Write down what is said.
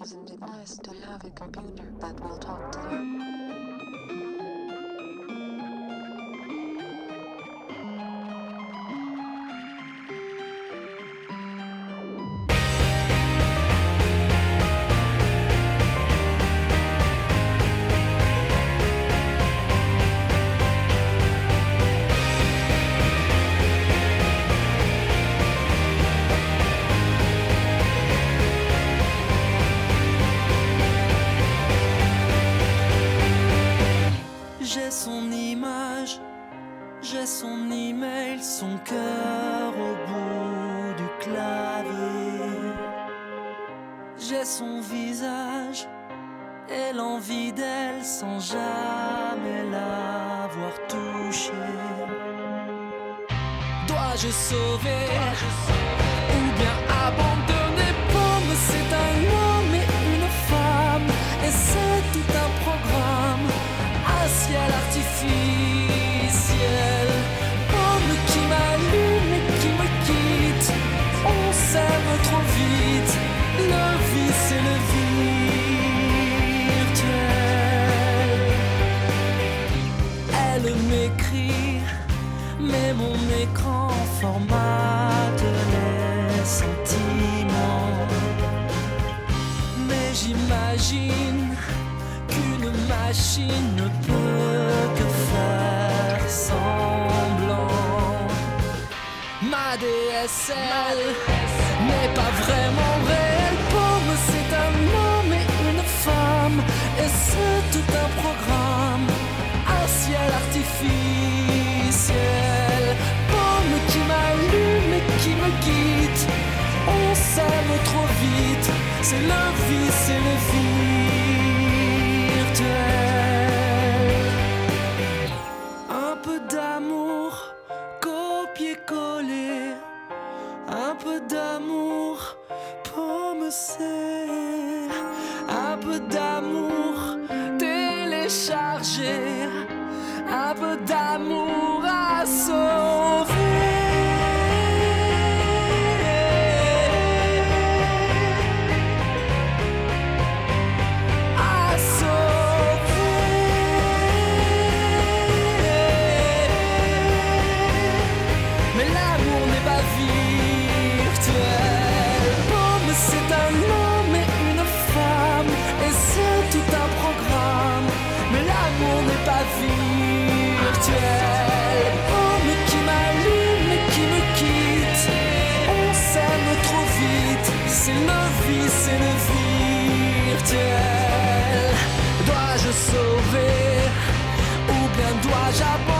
Isn't it nice to have a computer that will talk to you? J'ai son email, son cœur au bout du clavier. J'ai son visage et l'envie d'elle sans jamais l'avoir touchée. Dois-je sauver? Ou bien Mais mon écran formate les sentiments Mais j'imagine qu'une machine ne peut que faire semblant. Ma DSL n'est pas vraiment C'est le vice et le virtuel. Un peu d'amour, copier-coller. Un peu d'amour, pomme c'est. Un peu d'amour, télécharger. Un peu d'amour I